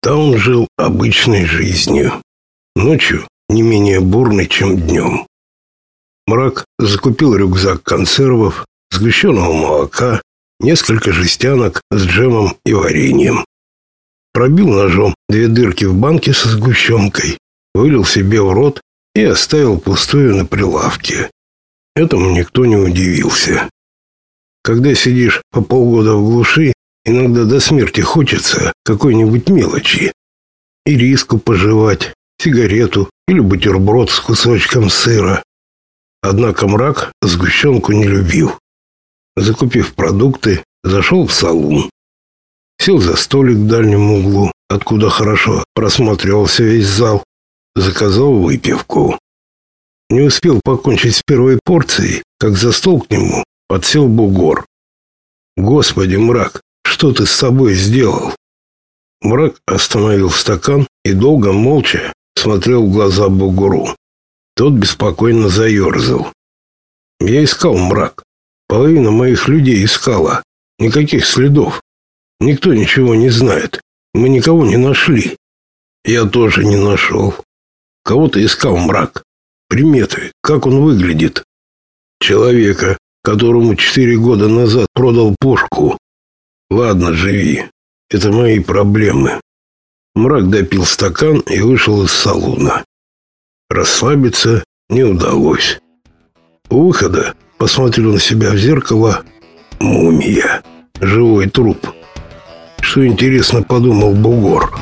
Таун жил обычной жизнью. Ночью не менее бурной, чем днем. Мрак закупил рюкзак консервов, сгущенного молока, несколько жестянок с джемом и вареньем. Пробил ножом две дырки в банке со сгущенкой, вылил себе в рот и оставил пустую на прилавке. Этому никто не удивился. Когда сидишь по полгода в глуши, иногда до смерти хочется какой-нибудь мелочи. И риску пожевать, сигарету или бутерброд с кусочком сыра. Однако мрак сгущенку не любил. Закупив продукты, зашел в салон. Сел за столик в дальнем углу, откуда хорошо просматривался весь зал. Заказал выпивку. Не успел покончить с первой порцией, как за стол к нему подсел бугор. Господи, мрак, что ты с собой сделал? Мрак остановил стакан и долго молча смотрел в глаза бугуру. Тот беспокойно заерзал. Я искал мрак. Половина моих людей искала. Никаких следов. Никто ничего не знает. Мы никого не нашли. Я тоже не нашел. Кого-то искал мрак. Приметы, как он выглядит. Человека, которому четыре года назад продал пушку. Ладно, живи. Это мои проблемы. Мрак допил стакан и вышел из салона. Расслабиться не удалось. У выхода посмотрел на себя в зеркало. Мумия. Живой труп. Что интересно подумал Бугор.